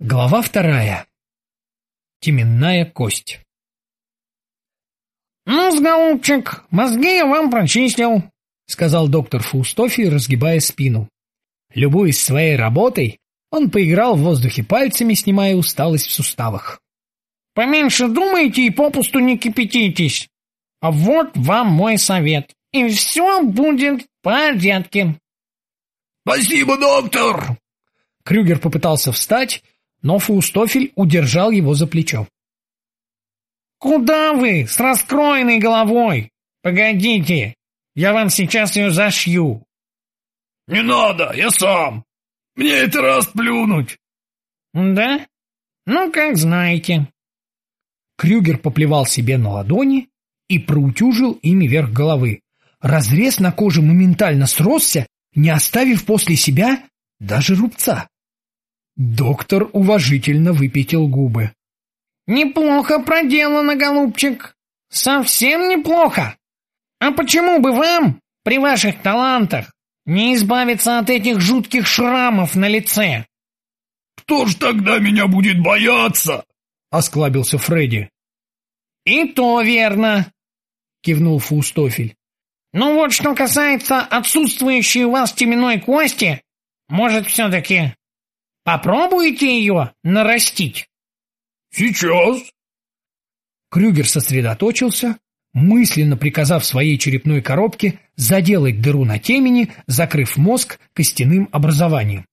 Глава вторая. Теменная кость. «Ну, голубчик, мозги я вам прочистил», — сказал доктор Фаустофий, разгибая спину. Любуясь своей работой, он поиграл в воздухе пальцами, снимая усталость в суставах. «Поменьше думайте и попусту не кипятитесь. А вот вам мой совет, и все будет в порядке». «Спасибо, доктор!» Крюгер попытался встать, но Фаустофель удержал его за плечо. «Куда вы с раскроенной головой? Погодите, я вам сейчас ее зашью». «Не надо, я сам. Мне это раз плюнуть». «Да? Ну, как знаете». Крюгер поплевал себе на ладони и проутюжил ими вверх головы. Разрез на коже моментально сросся, не оставив после себя даже рубца. Доктор уважительно выпятил губы. «Неплохо проделано, голубчик. Совсем неплохо. А почему бы вам, при ваших талантах, не избавиться от этих жутких шрамов на лице?» «Кто ж тогда меня будет бояться?» — осклабился Фредди. «И то верно», — кивнул Фаустофель. «Ну вот что касается отсутствующей у вас теменной кости, может, все-таки Попробуйте ее нарастить. Сейчас. Крюгер сосредоточился, мысленно приказав своей черепной коробке заделать дыру на темени, закрыв мозг костяным образованием.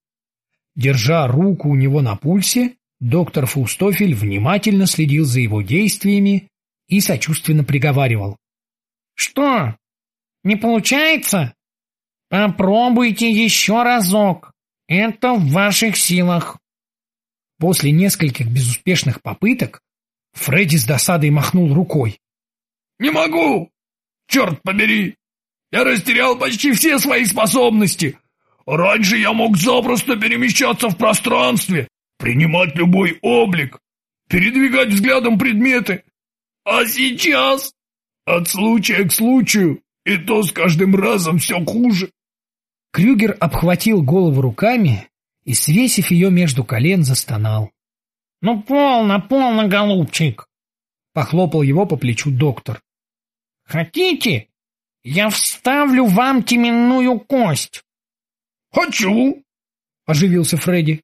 Держа руку у него на пульсе, доктор Фаустофель внимательно следил за его действиями и сочувственно приговаривал. «Что, не получается? Попробуйте еще разок. Это в ваших силах. После нескольких безуспешных попыток Фредди с досадой махнул рукой. «Не могу! Черт побери! Я растерял почти все свои способности. Раньше я мог запросто перемещаться в пространстве, принимать любой облик, передвигать взглядом предметы. А сейчас от случая к случаю, и то с каждым разом все хуже. Крюгер обхватил голову руками и, свесив ее между колен, застонал. — Ну, полно, полно, голубчик! — похлопал его по плечу доктор. — Хотите? Я вставлю вам теменную кость. — Хочу! — оживился Фредди.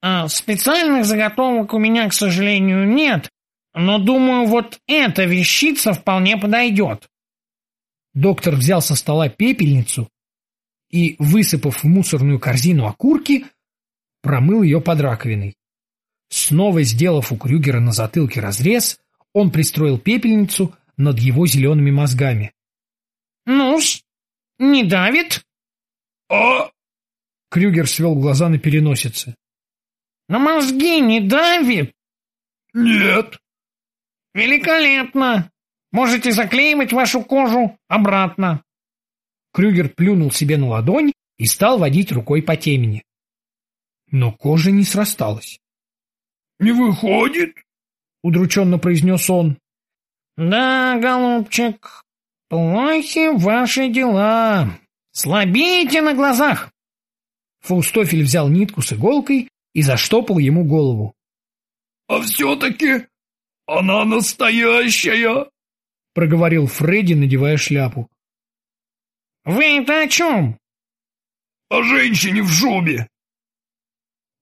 А специальных заготовок у меня, к сожалению, нет, но, думаю, вот эта вещица вполне подойдет. Доктор взял со стола пепельницу и, высыпав в мусорную корзину окурки, промыл ее под раковиной. Снова сделав у Крюгера на затылке разрез, он пристроил пепельницу над его зелеными мозгами. «Ну-с, не давит?» «А?» Крюгер свел глаза на переносице. «На мозги не давит?» «Нет». «Великолепно! Можете заклеивать вашу кожу обратно». Крюгер плюнул себе на ладонь и стал водить рукой по темени. Но кожа не срасталась. — Не выходит? — удрученно произнес он. — Да, голубчик, плохи ваши дела. Слабеете на глазах. Фаустофель взял нитку с иголкой и заштопал ему голову. — А все-таки она настоящая, — проговорил Фредди, надевая шляпу. «Вы это о чем?» «О женщине в шубе».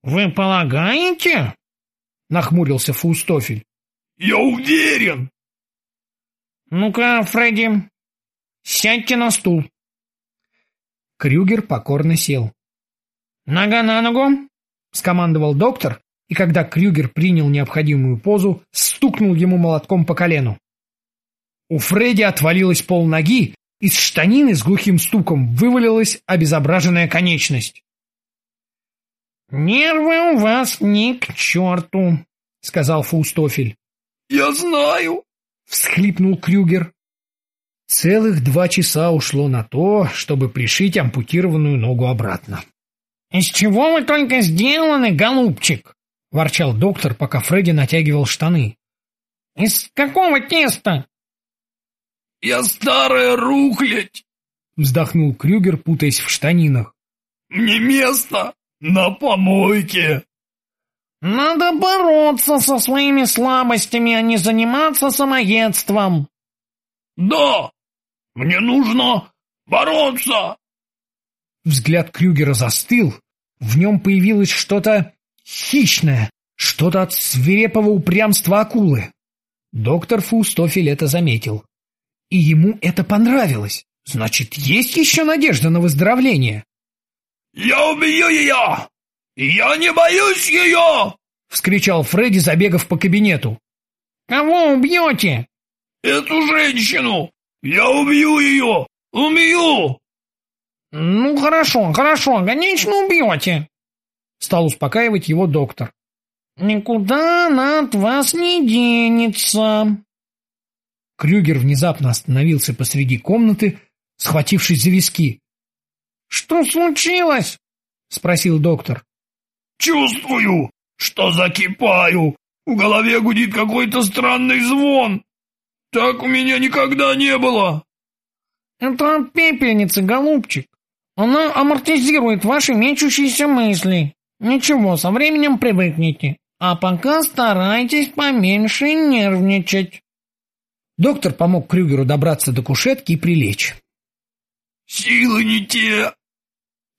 «Вы полагаете?» — нахмурился Фаустофель. «Я уверен!» «Ну-ка, Фредди, сядьте на стул». Крюгер покорно сел. «Нога на ногу!» — скомандовал доктор, и когда Крюгер принял необходимую позу, стукнул ему молотком по колену. У Фредди отвалилась полноги, из штанины с глухим стуком вывалилась обезображенная конечность. «Нервы у вас ни к черту», — сказал Фаустофель. «Я знаю», — всхлипнул Крюгер. Целых два часа ушло на то, чтобы пришить ампутированную ногу обратно. «Из чего вы только сделаны, голубчик?» — ворчал доктор, пока Фредди натягивал штаны. «Из какого теста?» Я старая рухлядь!» Вздохнул Крюгер, путаясь в штанинах. «Мне место на помойке!» Надо бороться со своими слабостями, а не заниматься самоедством. Да, мне нужно бороться. Взгляд Крюгера застыл, в нем появилось что-то хищное, что-то от свирепого упрямства акулы. Доктор Фустофель это заметил. И ему это понравилось. Значит, есть еще надежда на выздоровление. «Я убью ее! Я не боюсь ее!» — вскричал Фредди, забегав по кабинету. «Кого убьете?» «Эту женщину! Я убью ее! Убью!» «Ну, хорошо, хорошо, конечно, убьете!» Стал успокаивать его доктор. «Никуда она от вас не денется!» Крюгер внезапно остановился посреди комнаты, схватившись за виски. «Что случилось?» — спросил доктор. «Чувствую, что закипаю. В голове гудит какой-то странный звон. Так у меня никогда не было». «Это от пепельницы, голубчик. Она амортизирует ваши мечущиеся мысли. Ничего, со временем привыкнете. А пока старайтесь поменьше нервничать». Доктор помог Крюгеру добраться до кушетки и прилечь. «Силы не те!»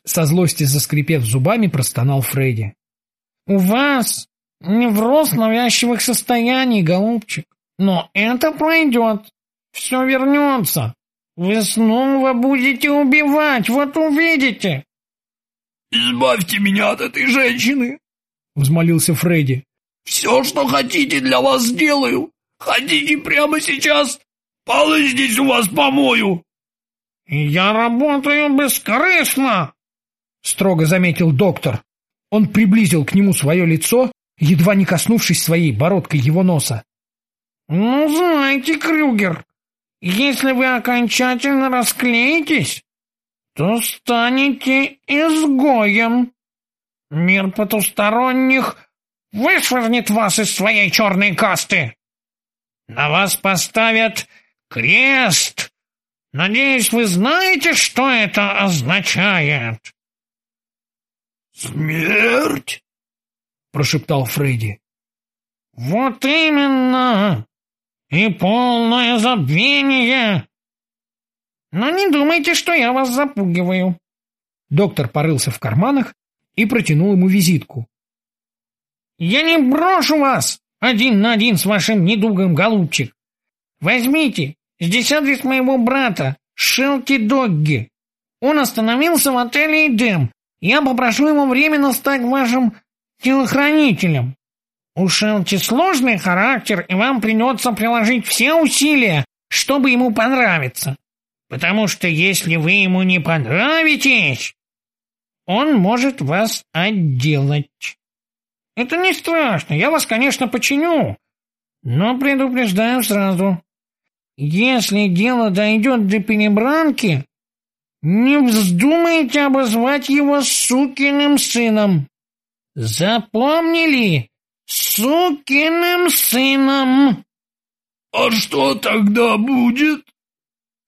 Со злости заскрипев зубами, простонал Фредди. «У вас невроз навязчивых состояний, голубчик. Но это пройдет. Все вернется. Вы снова будете убивать, вот увидите!» «Избавьте меня от этой женщины!» — взмолился Фредди. «Все, что хотите, для вас сделаю. Хотите прямо сейчас? Полы здесь у вас помою!» «Я работаю бескорыстно!» — строго заметил доктор. Он приблизил к нему свое лицо, едва не коснувшись своей бородкой его носа. «Ну, знаете, Крюгер, если вы окончательно расклеитесь, то станете изгоем. Мир потусторонних вышвырнет вас из своей черной касты. На вас поставят крест. Надеюсь, вы знаете, что это означает. «Смерть?» — прошептал Фредди. «Вот именно! И полное забвение! Но не думайте, что я вас запугиваю». Доктор порылся в карманах и протянул ему визитку. «Я не брошу вас один на один с вашим недугом, голубчик. Возьмите, здесь адрес моего брата, Шелки Догги. Он остановился в отеле «Эдем». Я попрошу его временно стать вашим телохранителем. У Шелти сложный характер, и вам придется приложить все усилия, чтобы ему понравиться. Потому что если вы ему не понравитесь, он может вас отделать. Это не страшно, я вас, конечно, починю, но предупреждаю сразу. Если дело дойдет до перебранки, не вздумайте обозвать его сукиным сыном. Запомнили? Сукиным сыном. А что тогда будет?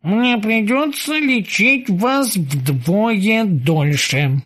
Мне придется лечить вас вдвое дольше.